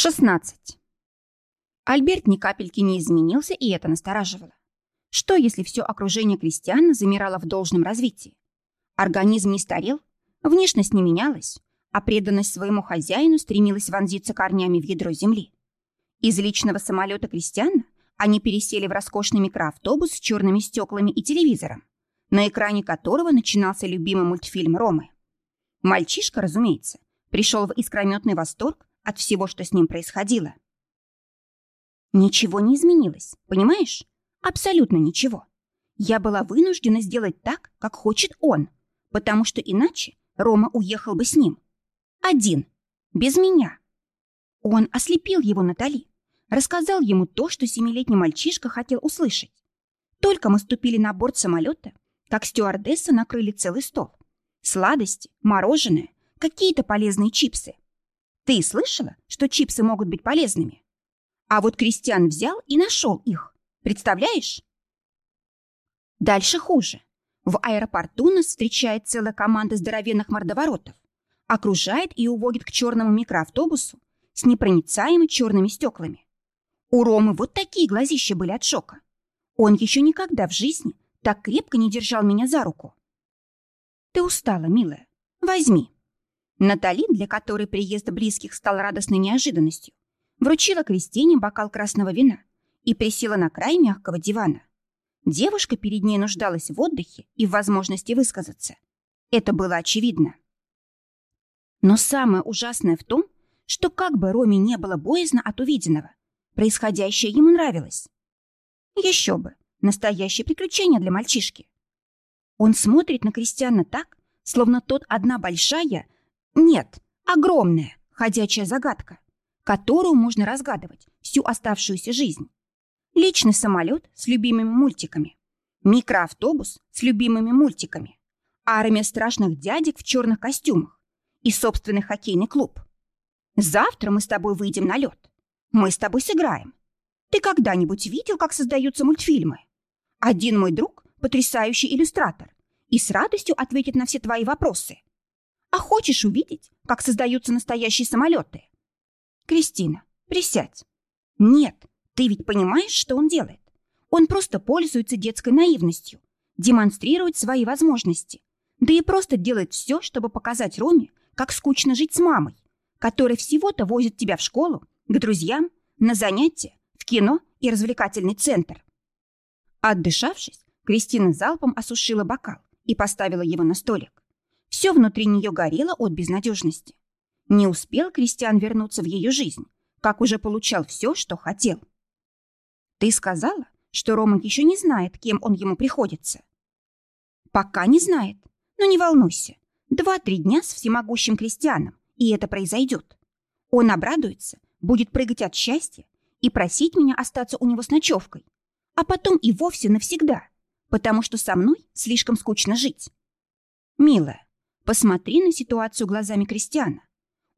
16. Альберт ни капельки не изменился, и это настораживало. Что, если все окружение крестьяна замирало в должном развитии? Организм не старел, внешность не менялась, а преданность своему хозяину стремилась вонзиться корнями в ядро земли. Из личного самолета крестьяна они пересели в роскошный микроавтобус с черными стеклами и телевизором, на экране которого начинался любимый мультфильм Ромы. Мальчишка, разумеется, пришел в искрометный восторг от всего, что с ним происходило. Ничего не изменилось, понимаешь? Абсолютно ничего. Я была вынуждена сделать так, как хочет он, потому что иначе Рома уехал бы с ним. Один, без меня. Он ослепил его Натали, рассказал ему то, что семилетний мальчишка хотел услышать. Только мы ступили на борт самолета, как стюардесса накрыли целый стол. Сладости, мороженое, какие-то полезные чипсы. Ты слышала, что чипсы могут быть полезными? А вот Кристиан взял и нашел их. Представляешь? Дальше хуже. В аэропорту нас встречает целая команда здоровенных мордоворотов. Окружает и уводит к черному микроавтобусу с непроницаемыми черными стеклами. У Ромы вот такие глазища были от шока. Он еще никогда в жизни так крепко не держал меня за руку. Ты устала, милая. Возьми. Натали, для которой приезд близких стал радостной неожиданностью, вручила Кристине бокал красного вина и присела на край мягкого дивана. Девушка перед ней нуждалась в отдыхе и в возможности высказаться. Это было очевидно. Но самое ужасное в том, что как бы Роме не было боязно от увиденного, происходящее ему нравилось. Еще бы, настоящее приключение для мальчишки. Он смотрит на Кристиана так, словно тот одна большая, нет, огромная, ходячая загадка, которую можно разгадывать всю оставшуюся жизнь. Личный самолет с любимыми мультиками, микроавтобус с любимыми мультиками, армия страшных дядек в черных костюмах и собственный хоккейный клуб. Завтра мы с тобой выйдем на лед. Мы с тобой сыграем. Ты когда-нибудь видел, как создаются мультфильмы? Один мой друг — потрясающий иллюстратор и с радостью ответит на все твои вопросы. А хочешь увидеть, как создаются настоящие самолеты? Кристина, присядь. Нет, ты ведь понимаешь, что он делает? Он просто пользуется детской наивностью, демонстрирует свои возможности, да и просто делает все, чтобы показать Роме, как скучно жить с мамой, которая всего-то возит тебя в школу, к друзьям, на занятия, в кино и развлекательный центр. Отдышавшись, Кристина залпом осушила бокал и поставила его на столик. Все внутри нее горело от безнадежности. Не успел Кристиан вернуться в ее жизнь, как уже получал все, что хотел. Ты сказала, что Рома еще не знает, кем он ему приходится. Пока не знает, но не волнуйся. Два-три дня с всемогущим Кристианом, и это произойдет. Он обрадуется, будет прыгать от счастья и просить меня остаться у него с ночевкой, а потом и вовсе навсегда, потому что со мной слишком скучно жить. Милая, Посмотри на ситуацию глазами Кристиана.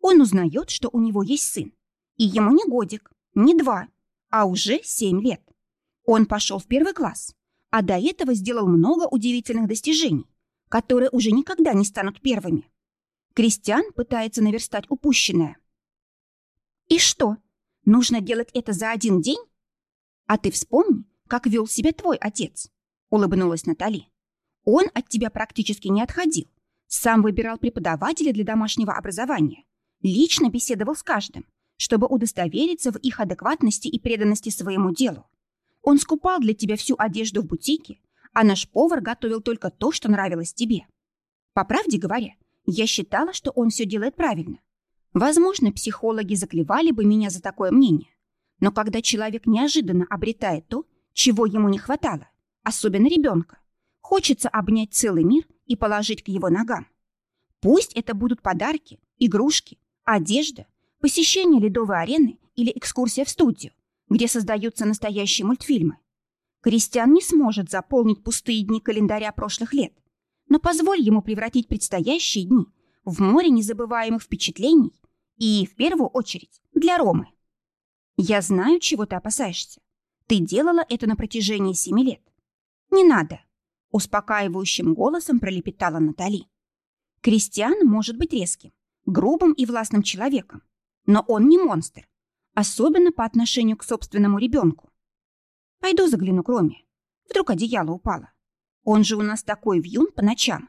Он узнает, что у него есть сын. И ему не годик, не два, а уже семь лет. Он пошел в первый класс, а до этого сделал много удивительных достижений, которые уже никогда не станут первыми. Кристиан пытается наверстать упущенное. И что, нужно делать это за один день? А ты вспомни, как вел себя твой отец, улыбнулась Натали. Он от тебя практически не отходил, сам выбирал преподавателей для домашнего образования. Лично беседовал с каждым, чтобы удостовериться в их адекватности и преданности своему делу. Он скупал для тебя всю одежду в бутике, а наш повар готовил только то, что нравилось тебе. По правде говоря, я считала, что он все делает правильно. Возможно, психологи заклевали бы меня за такое мнение. Но когда человек неожиданно обретает то, чего ему не хватало, особенно ребенка, хочется обнять целый мир и положить к его ногам. Пусть это будут подарки, игрушки, одежда, посещение ледовой арены или экскурсия в студию, где создаются настоящие мультфильмы. Кристиан не сможет заполнить пустые дни календаря прошлых лет, но позволь ему превратить предстоящие дни в море незабываемых впечатлений и, в первую очередь, для Ромы. Я знаю, чего ты опасаешься. Ты делала это на протяжении семи лет. Не надо. Успокаивающим голосом пролепетала Натали. Кристиан может быть резким, грубым и властным человеком, но он не монстр. особенно по отношению к собственному ребенку. Пойду загляну к Роме. Вдруг одеяло упало. Он же у нас такой вьюн по ночам.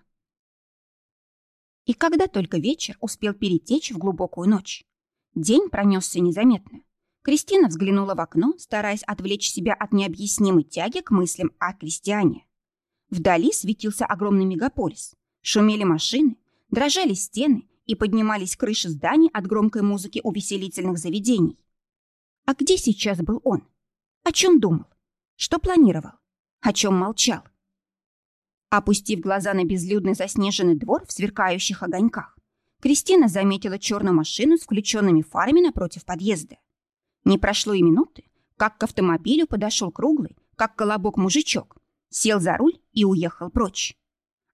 И когда только вечер успел перетечь в глубокую ночь. День пронесся незаметно. Кристина взглянула в окно, стараясь отвлечь себя от необъяснимой тяги к мыслям о крестьяне. Вдали светился огромный мегаполис. Шумели машины, дрожали стены и поднимались крыши зданий от громкой музыки увеселительных заведений. А где сейчас был он? О чем думал? Что планировал? О чем молчал? Опустив глаза на безлюдный заснеженный двор в сверкающих огоньках, Кристина заметила черную машину с включенными фарами напротив подъезда. Не прошло и минуты, как к автомобилю подошел круглый, как колобок мужичок, сел за руль и уехал прочь.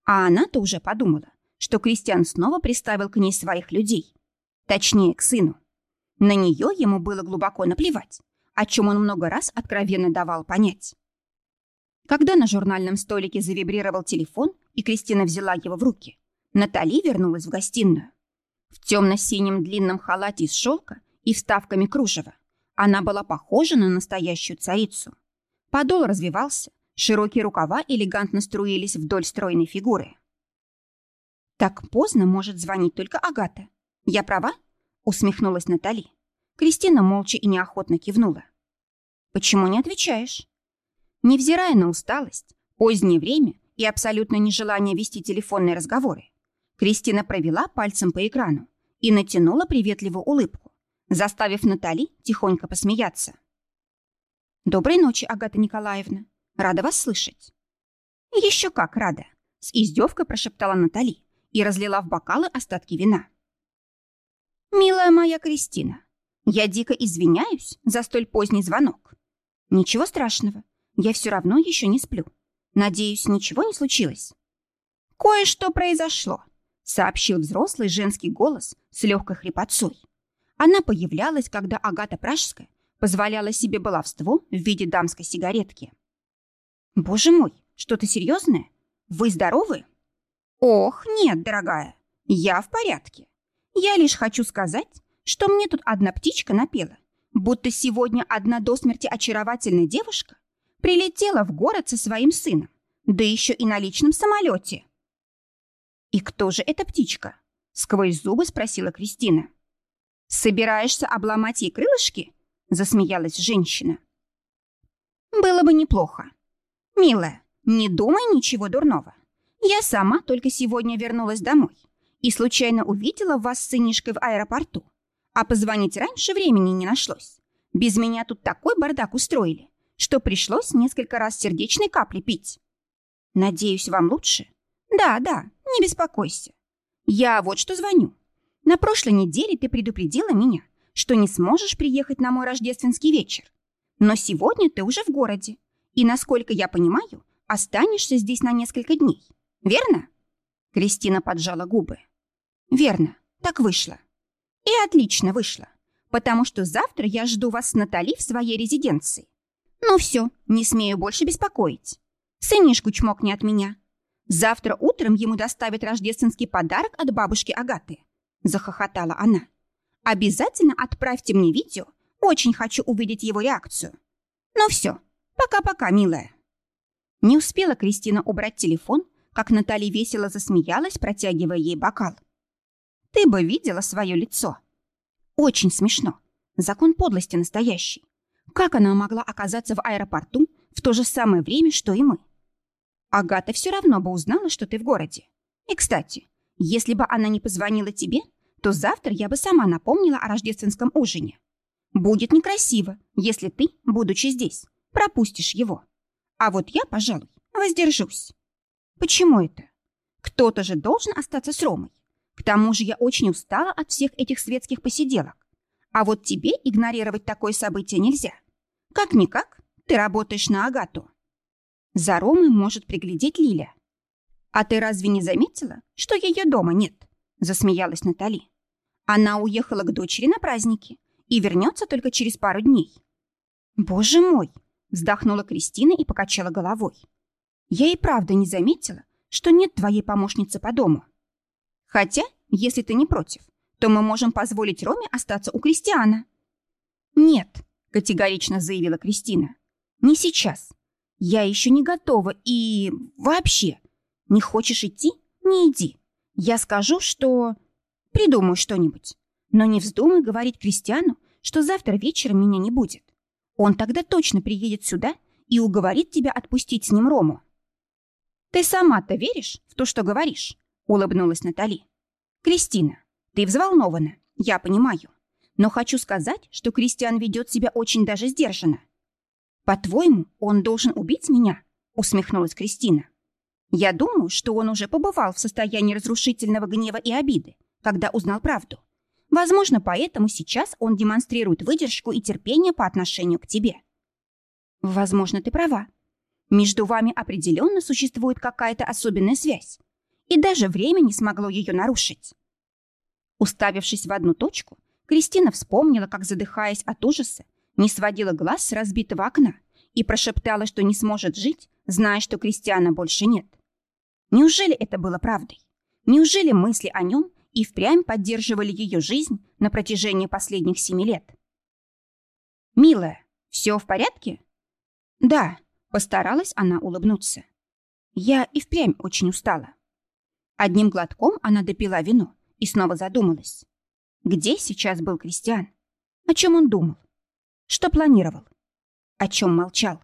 А она-то уже подумала, что Кристиан снова приставил к ней своих людей. Точнее, к сыну. На нее ему было глубоко наплевать, о чем он много раз откровенно давал понять. Когда на журнальном столике завибрировал телефон, и Кристина взяла его в руки, Натали вернулась в гостиную. В темно-синем длинном халате из шелка и вставками кружева она была похожа на настоящую царицу. Подол развивался, широкие рукава элегантно струились вдоль стройной фигуры. «Так поздно может звонить только Агата. Я права?» — усмехнулась Натали. Кристина молча и неохотно кивнула. «Почему не отвечаешь?» Невзирая на усталость, позднее время и абсолютно нежелание вести телефонные разговоры, Кристина провела пальцем по экрану и натянула приветливую улыбку, заставив Натали тихонько посмеяться. «Доброй ночи, Агата Николаевна. Рада вас слышать». «Еще как рада», — с издевкой прошептала Натали и разлила в бокалы остатки вина. «Милая моя Кристина, я дико извиняюсь за столь поздний звонок. Ничего страшного, я все равно еще не сплю. Надеюсь, ничего не случилось. Кое-что произошло, сообщил взрослый женский голос с легкой хрипотцой. Она появлялась, когда Агата Пражская позволяла себе баловство в виде дамской сигаретки. «Боже мой, что-то серьезное? Вы здоровы?» «Ох, нет, дорогая, я в порядке. Я лишь хочу сказать, что мне тут одна птичка напела, будто сегодня одна до смерти очаровательная девушка Прилетела в город со своим сыном, да еще и на личном самолете. «И кто же эта птичка?» — сквозь зубы спросила Кристина. «Собираешься обломать ей крылышки?» — засмеялась женщина. «Было бы неплохо. Милая, не думай ничего дурного. Я сама только сегодня вернулась домой и случайно увидела вас с сынишкой в аэропорту. А позвонить раньше времени не нашлось. Без меня тут такой бардак устроили что пришлось несколько раз сердечной капли пить. Надеюсь, вам лучше? Да, да, не беспокойся. Я вот что звоню. На прошлой неделе ты предупредила меня, что не сможешь приехать на мой рождественский вечер. Но сегодня ты уже в городе. И, насколько я понимаю, останешься здесь на несколько дней. Верно? Кристина поджала губы. Верно, так вышло. И отлично вышло, потому что завтра я жду вас с Натали в своей резиденции. Ну все, не смею больше беспокоить. Сынишку чмокни от меня. Завтра утром ему доставят рождественский подарок от бабушки Агаты. Захохотала она. Обязательно отправьте мне видео. Очень хочу увидеть его реакцию. Ну все, пока-пока, милая. Не успела Кристина убрать телефон, как Наталья весело засмеялась, протягивая ей бокал. Ты бы видела свое лицо. Очень смешно. Закон подлости настоящий. Как она могла оказаться в аэропорту в то же самое время, что и мы? Агата все равно бы узнала, что ты в городе. И, кстати, если бы она не позвонила тебе, то завтра я бы сама напомнила о рождественском ужине. Будет некрасиво, если ты, будучи здесь, пропустишь его. А вот я, пожалуй, воздержусь. Почему это? Кто-то же должен остаться с Ромой. К тому же я очень устала от всех этих светских посиделок. А вот тебе игнорировать такое событие нельзя. Как-никак, ты работаешь на Агату. За Ромой может приглядеть Лиля. А ты разве не заметила, что ее дома нет? Засмеялась Натали. Она уехала к дочери на праздники и вернется только через пару дней. Боже мой! Вздохнула Кристина и покачала головой. Я и правда не заметила, что нет твоей помощницы по дому. Хотя, если ты не против, то мы можем позволить Роме остаться у Кристиана. «Нет», — категорично заявила Кристина. «Не сейчас. Я еще не готова и... вообще. Не хочешь идти? Не иди. Я скажу, что... Придумаю что-нибудь. Но не вздумай говорить Кристиану, что завтра вечером меня не будет. Он тогда точно приедет сюда и уговорит тебя отпустить с ним Рому. «Ты сама-то веришь в то, что говоришь?» — улыбнулась Натали. «Кристина, ты взволнована, я понимаю. Но хочу сказать, что Кристиан ведет себя очень даже сдержанно. По-твоему, он должен убить меня?» — усмехнулась Кристина. «Я думаю, что он уже побывал в состоянии разрушительного гнева и обиды, когда узнал правду. Возможно, поэтому сейчас он демонстрирует выдержку и терпение по отношению к тебе. Возможно, ты права. Между вами определенно существует какая-то особенная связь, и даже время не смогло ее нарушить. Уставившись в одну точку, Кристина вспомнила, как, задыхаясь от ужаса, не сводила глаз с разбитого окна и прошептала, что не сможет жить, зная, что Кристиана больше нет. Неужели это было правдой? Неужели мысли о нем и впрямь поддерживали ее жизнь на протяжении последних семи лет? «Милая, все в порядке?» «Да», — постаралась она улыбнуться. «Я и впрямь очень устала». Одним глотком она допила вино и снова задумалась. Где сейчас был Кристиан? О чем он думал? Что планировал? О чем молчал?